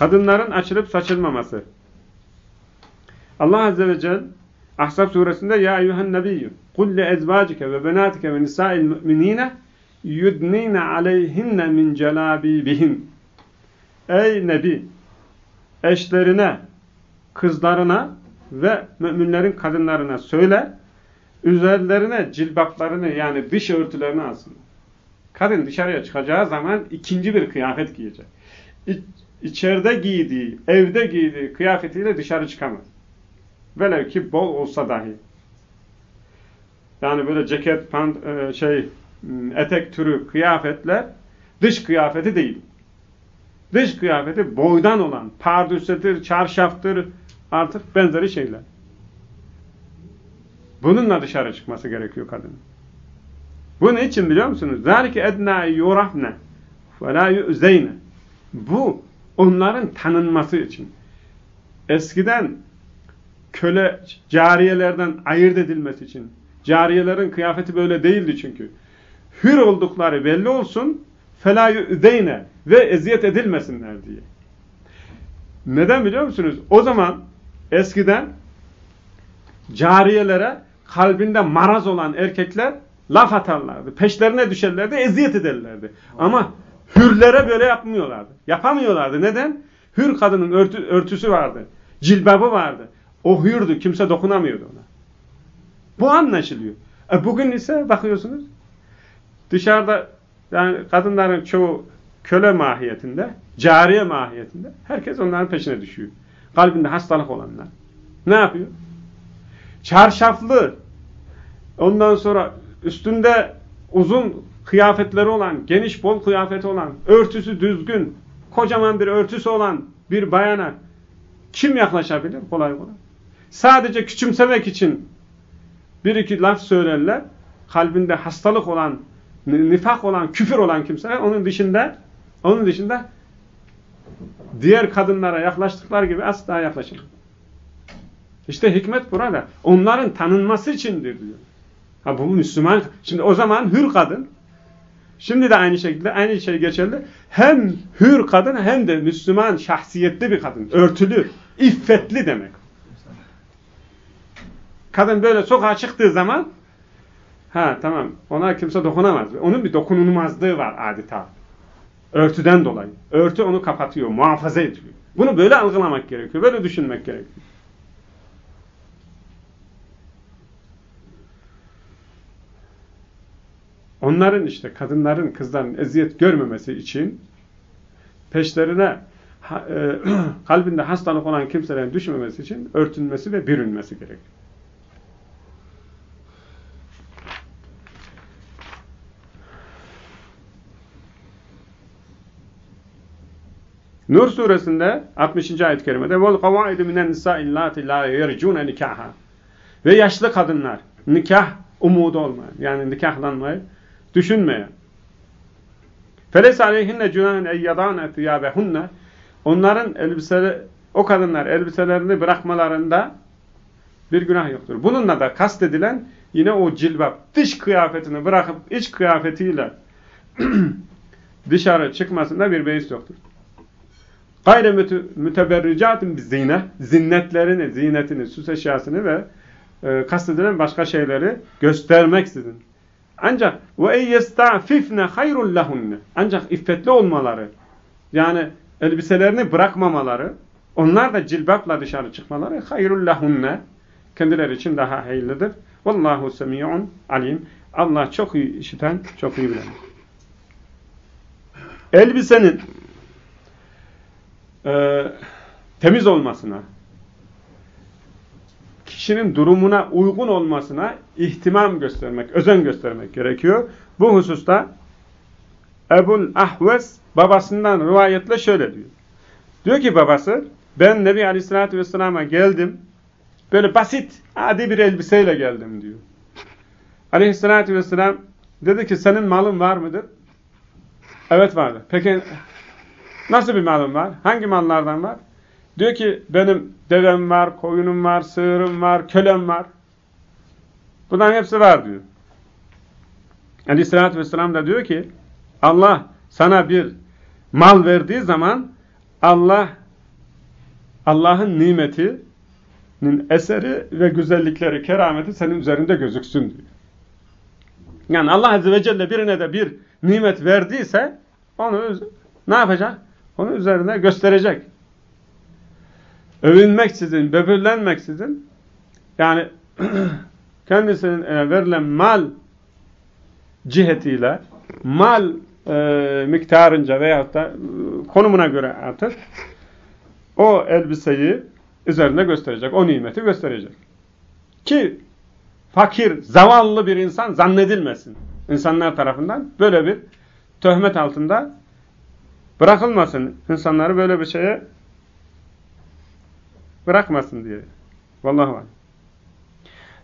Kadınların açılıp saçılmaması. Allah Azze ve Celle Ahzab suresinde Ya eyyühen nebiyyü kul le ezvacike ve benatike ve nisa'il müminine yudnine aleyhinne min celabibihin. Ey Nebi! Eşlerine, kızlarına ve müminlerin kadınlarına söyle, üzerlerine cilbaplarını yani dış örtülerini alsın. Kadın dışarıya çıkacağı zaman ikinci bir kıyafet giyecek İ içeride giydiği, evde giydiği kıyafetiyle dışarı çıkamaz. Velev ki bol olsa dahi. Yani böyle ceket, pant, e, şey, Hmm, etek türü kıyafetler dış kıyafeti değil. Dış kıyafeti boydan olan pardüsetir, çarşaftır artık benzeri şeyler. Bununla dışarı çıkması gerekiyor kadın. Bu ne için biliyor musunuz? ذَلِكَ اَدْنَا يُرَحْنَ وَلَا يُؤْزَيْنَ Bu Onların tanınması için. Eskiden köle cariyelerden ayırt edilmesi için. Cariyelerin kıyafeti böyle değildi çünkü. Hür oldukları belli olsun, fela yüzeyne ve eziyet edilmesinler diye. Neden biliyor musunuz? O zaman eskiden cariyelere kalbinde maraz olan erkekler laf atarlardı. Peşlerine düşerlerdi, eziyet ederlerdi. Ama hürlere böyle yapmıyorlardı. Yapamıyorlardı. Neden? Hür kadının örtü, örtüsü vardı. Cilbabı vardı. O hürdü. Kimse dokunamıyordu ona. Bu anlaşılıyor. E bugün ise bakıyorsunuz dışarıda yani kadınların çoğu köle mahiyetinde, cariye mahiyetinde herkes onların peşine düşüyor. Kalbinde hastalık olanlar. Ne yapıyor? Çarşaflı ondan sonra üstünde uzun kıyafetleri olan, geniş bol kıyafeti olan, örtüsü düzgün, kocaman bir örtüsü olan bir bayana kim yaklaşabilir kolay kolay? Sadece küçümsemek için bir iki laf söylerler. Kalbinde hastalık olan, nifak olan, küfür olan kimseler onun dışında onun dışında diğer kadınlara yaklaştıkları gibi asla yaklaşır. İşte hikmet burada. Onların tanınması içindir diyor. Ha bu Müslüman. Şimdi o zaman hür kadın. Şimdi de aynı şekilde aynı şey geçerli. Hem hür kadın hem de Müslüman şahsiyetli bir kadın. Örtülü, iffetli demek. Kadın böyle sokağa çıktığı zaman ha tamam ona kimse dokunamaz. Onun bir dokunulmazlığı var adeta. Örtüden dolayı. Örtü onu kapatıyor, muhafaza ediyor. Bunu böyle algılamak gerekiyor. Böyle düşünmek gerekiyor. Onların işte kadınların, kızların eziyet görmemesi için peşlerine e, kalbinde hastalık olan kimselerin düşmemesi için örtünmesi ve bürünmesi gerekiyor. Nur suresinde 60. ayet-i kerimede "Vel kavaidu minen nisâ'i illâti lâ yercûne nikâhâ" Ve yaşlı kadınlar, nikah umudu olmayan, yani nikahlanmayı düşünmeyen. Feles aleyhinne cünahin eyyadâne tiyâbehunne Onların elbiseleri, o kadınlar elbiselerini bırakmalarında bir günah yoktur. Bununla da kastedilen yine o cilbap dış kıyafetini bırakıp iç kıyafetiyle dışarı çıkmasında bir beis yoktur. Gayre müteberricatin bir zine, zinnetlerini, ziynetini, süs eşyasını ve e, kastedilen başka şeyleri göstermeksizin. Ancak ve yestafifne hayrul lahunne. Ancak iffetli olmaları, yani elbiselerini bırakmamaları, onlar da cilbapla dışarı çıkmaları hayrul lahunne. Kendileri için daha hayırlıdır. Vallahu semi'un alim. Allah çok iyi işiten, çok iyi bilen. Elbisenin e, temiz olmasına, kişinin durumuna uygun olmasına ihtimam göstermek, özen göstermek gerekiyor. Bu hususta Ebul Ahves babasından rivayetle şöyle diyor. Diyor ki babası, ben Nebi Aleyhisselatü Vesselam'a geldim, böyle basit, adi bir elbiseyle geldim diyor. Aleyhisselatü Vesselam dedi ki, senin malın var mıdır? Evet vardı. Peki Nasıl bir malım var? Hangi mallardan var? Diyor ki benim devem var, koyunum var, sığırım var, kölem var. Bunların hepsi var diyor. Aleyhissalatü vesselam da diyor ki Allah sana bir mal verdiği zaman Allah Allah'ın nimetinin eseri ve güzellikleri, kerameti senin üzerinde gözüksün diyor. Yani Allah Azze ve Celle birine de bir nimet verdiyse onu ne yapacak? Onu üzerine gösterecek. Övünmeksizin, böbürlenmeksizin yani kendisinin verilen mal cihetiyle mal e, miktarınca veyahut da e, konumuna göre artık o elbiseyi üzerine gösterecek. O nimeti gösterecek. Ki fakir, zavallı bir insan zannedilmesin. insanlar tarafından böyle bir töhmet altında Bırakılmasın. insanları böyle bir şeye bırakmasın diye. Vallahu alem.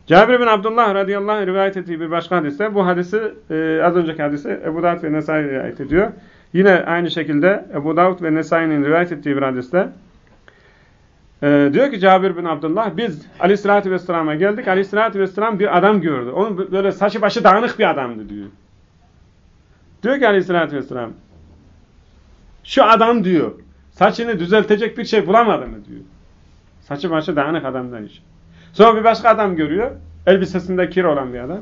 Cabir bin Abdullah radıyallahu anh rivayet ettiği bir başka hadiste bu hadisi e, az önceki hadisi Ebu Davud ve Nesai rivayet ediyor. Yine aynı şekilde Ebu Davud ve Nesai'nin rivayet ettiği bir hadiste Ee, diyor ki Cabir bin Abdullah biz aleyhissalatü vesselam'a geldik. Aleyhissalatü vesselam bir adam gördü. Onun böyle saçı başı dağınık bir adamdı diyor. Diyor ki aleyhissalatü vesselam şu adam diyor saçını düzeltecek bir şey bulamadı mı diyor. Saçı başı dağınık adamdan iş. Sonra bir başka adam görüyor. Elbisesinde kir olan bir adam.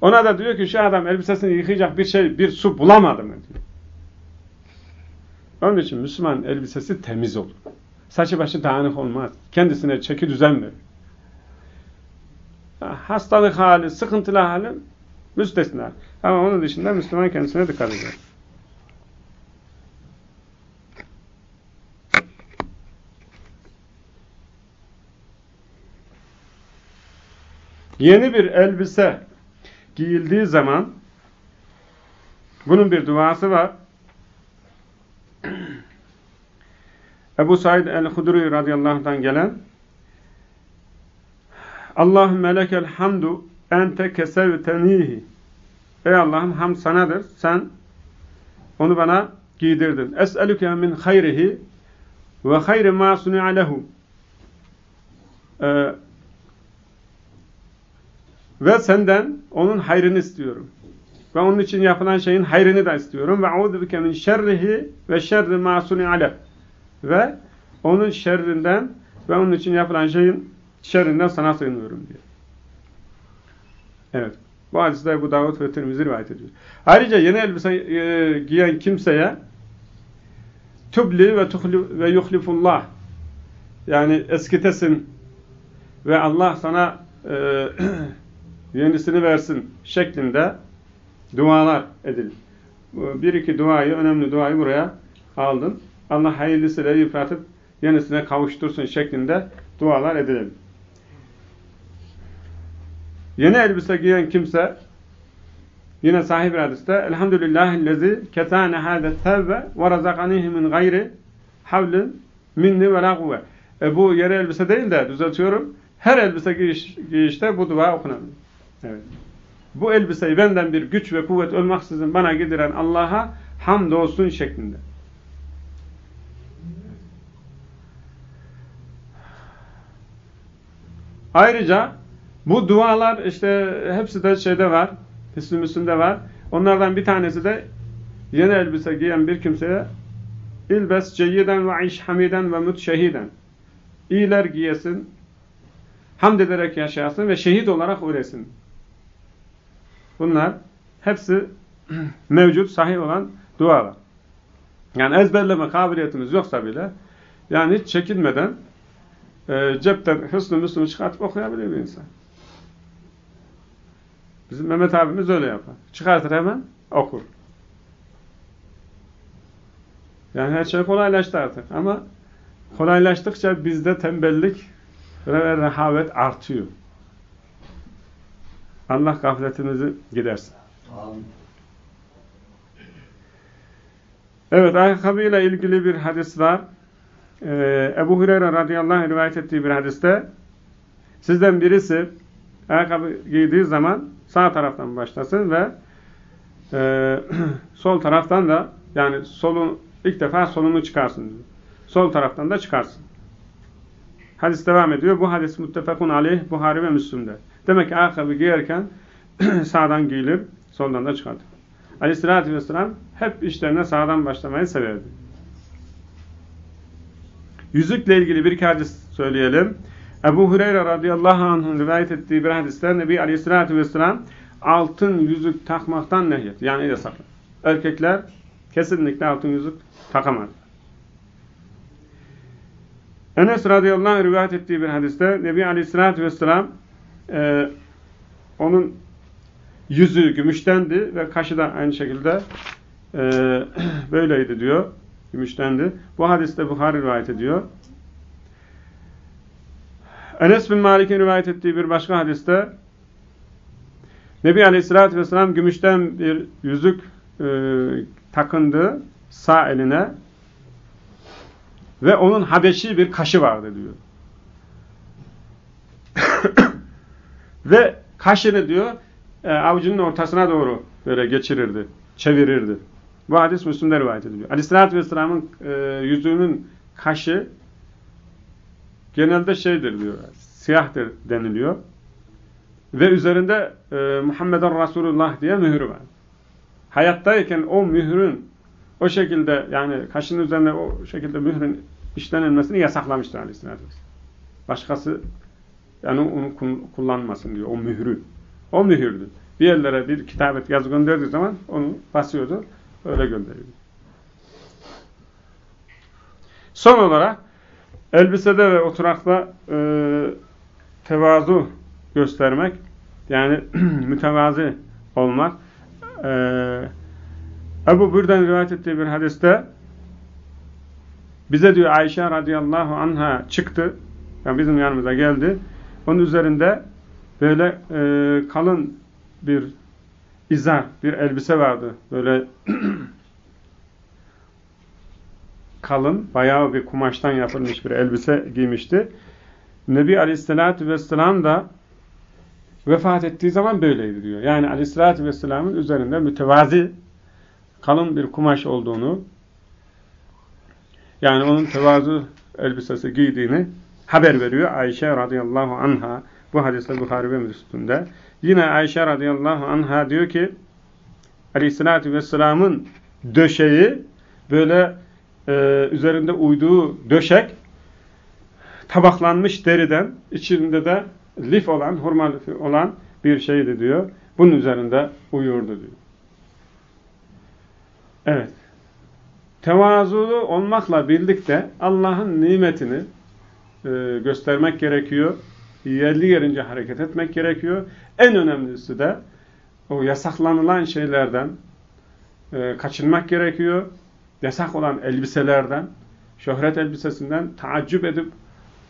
Ona da diyor ki şu adam elbisesini yıkayacak bir şey, bir su bulamadı mı diyor. Onun için Müslüman elbisesi temiz olur. Saçı başı dağınık olmaz. Kendisine çeki düzen verir. Hastalık hali, sıkıntılı hali müstesna. Ama onun dışında Müslüman kendisine dikkat eder. Yeni bir elbise giyildiği zaman bunun bir duası var. Ebu Said el-Hudri radıyallahu anh'dan gelen Allahümme lekel hamdu ente kesevtenihi Ey Allah'ım ham sanadır. Sen onu bana giydirdin. Es'elüke min hayrihi ve hayri ma suni'a lehu. Ve senden onun hayrını istiyorum. Ve onun için yapılan şeyin hayrını da istiyorum. Ve audu bike min şerrihi ve şerri ma suni'a Ve onun şerrinden ve onun için yapılan şeyin şerrinden sana sığınıyorum diyor. Evet. Bu hadiste Ebu Davud ve Tirmizi rivayet ediyor. Ayrıca yeni elbise e, giyen kimseye tübli ve, tuhli, ve yuhlifullah yani eskitesin ve Allah sana e, yenisini versin şeklinde dualar edin. Bir iki duayı, önemli duayı buraya aldım. Allah hayırlısıyla yıpratıp yenisine kavuştursun şeklinde dualar edelim. Yeni elbise giyen kimse yine sahip hadiste Elhamdülillahillezi ketane hâde tevve ve razakanihi min gayri havlin minni ve la. E bu yeni elbise değil de düzeltiyorum. Her elbise giyiş, giyişte bu dua okunabilir. Evet. Bu elbiseyi benden bir güç ve kuvvet olmaksızın bana gidiren Allah'a hamdolsun şeklinde. Ayrıca bu dualar işte hepsi de şeyde var. Hüsnü Müslüm'de var. Onlardan bir tanesi de yeni elbise giyen bir kimseye ilbes ceyyiden ve iş hamiden ve mut şehiden. İyiler giyesin, hamd ederek yaşayasın ve şehit olarak ölesin. Bunlar hepsi mevcut, sahih olan dualar. Yani ezberleme kabiliyetimiz yoksa bile yani hiç çekinmeden e, cepten Hüsnü Müslüm'ü çıkartıp okuyabilir bir insan. Bizim Mehmet abimiz öyle yapar. Çıkartır hemen okur. Yani her şey kolaylaştı artık. Ama kolaylaştıkça bizde tembellik ve rehavet artıyor. Allah gafletimizi gidersin. Amin. Evet, ayakkabıyla ilgili bir hadis var. Ee, Ebu Hureyre radıyallahu anh rivayet ettiği bir hadiste sizden birisi ayakkabı giydiği zaman sağ taraftan başlasın ve e, sol taraftan da yani solun ilk defa solunu çıkarsın diyor. Sol taraftan da çıkarsın. Hadis devam ediyor. Bu hadis muttefakun aleyh Buhari ve Müslüm'de. Demek ki ayakkabı giyerken sağdan giyilir, soldan da çıkartır. Aleyhissalatü vesselam hep işlerine sağdan başlamayı severdi. Yüzükle ilgili bir hadis söyleyelim. Ebu Hureyre radıyallahu anh'ın rivayet ettiği bir hadiste Nebi aleyhissalatü vesselam altın yüzük takmaktan nehyet. Yani yasaklı. Erkekler kesinlikle altın yüzük takamaz. Enes radıyallahu anh rivayet ettiği bir hadiste Nebi aleyhissalatü vesselam e, onun yüzü gümüştendi ve kaşı da aynı şekilde e, böyleydi diyor. Gümüştendi. Bu hadiste Buhari rivayet ediyor. Enes bin Malik'in rivayet ettiği bir başka hadiste Nebi Aleyhisselatü Vesselam gümüşten bir yüzük e, takındı sağ eline ve onun Habeşi bir kaşı vardı diyor. Ve kaşını diyor e, avucunun ortasına doğru böyle geçirirdi, çevirirdi. Bu hadis Müslüm'de rivayet ediliyor. Aleyhisselatü Vesselam'ın e, yüzüğünün kaşı genelde şeydir diyor. Siyahtır deniliyor. Ve üzerinde e, Muhammeden Resulullah diye mührü var. Hayattayken o mührün o şekilde yani kaşın üzerine o şekilde mührün işlenilmesini yasaklamıştır Aleyhisselatü Vesselam. Başkası yani onu kullanmasın diyor. O mührü. O mühürdü. Bir yerlere bir kitabet yazı gönderdiği zaman onu basıyordu. Öyle gönderiyordu. Son olarak elbisede ve oturakta e, tevazu göstermek yani mütevazi olmak e, Ebu Bürden rivayet ettiği bir hadiste bize diyor Ayşe radıyallahu anha çıktı yani bizim yanımıza geldi onun üzerinde böyle e, kalın bir izar, bir elbise vardı. Böyle kalın, bayağı bir kumaştan yapılmış bir elbise giymişti. Nebi Aleyhisselatü Vesselam da vefat ettiği zaman böyleydi diyor. Yani Aleyhisselatü Vesselam'ın üzerinde mütevazi kalın bir kumaş olduğunu yani onun tevazu elbisesi giydiğini haber veriyor Ayşe radıyallahu anha bu hadiste Bukhari ve Müslim'de. Yine Ayşe radıyallahu anha diyor ki aleyhissalatü vesselamın döşeği böyle e, üzerinde uyduğu döşek tabaklanmış deriden içinde de lif olan, hurma lifi olan bir şeydi diyor. Bunun üzerinde uyurdu diyor. Evet. Tevazulu olmakla birlikte Allah'ın nimetini e, göstermek gerekiyor. Yerli yerince hareket etmek gerekiyor. En önemlisi de o yasaklanılan şeylerden e, kaçınmak gerekiyor. Yasak olan elbiselerden, şöhret elbisesinden taaccüp edip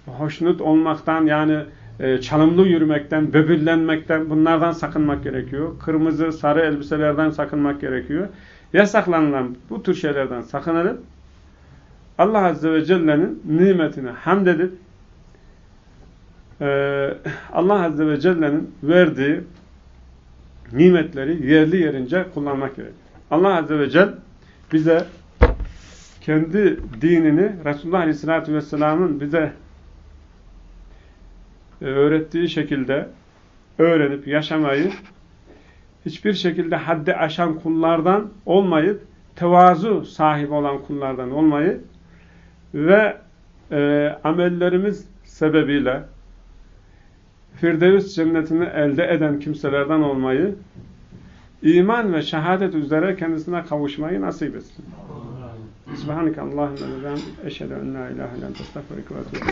hoşnut olmaktan yani e, çalımlı yürümekten, böbürlenmekten bunlardan sakınmak gerekiyor. Kırmızı, sarı elbiselerden sakınmak gerekiyor. Yasaklanılan bu tür şeylerden sakınılıp Allah Azze ve Celle'nin nimetine hamd edip Allah Azze ve Celle'nin verdiği nimetleri yerli yerince kullanmak gerekir. Allah Azze ve Celle bize kendi dinini Resulullah Aleyhisselatü Vesselam'ın bize e, öğrettiği şekilde öğrenip yaşamayı hiçbir şekilde haddi aşan kullardan olmayıp tevazu sahibi olan kullardan olmayı ve e, amellerimiz sebebiyle Firdevs cennetini elde eden kimselerden olmayı, iman ve şehadet üzere kendisine kavuşmayı nasip etsin. Subhaneke Allahümme ve eşhedü en la ilahe illa ente estağfurüke ve etûbü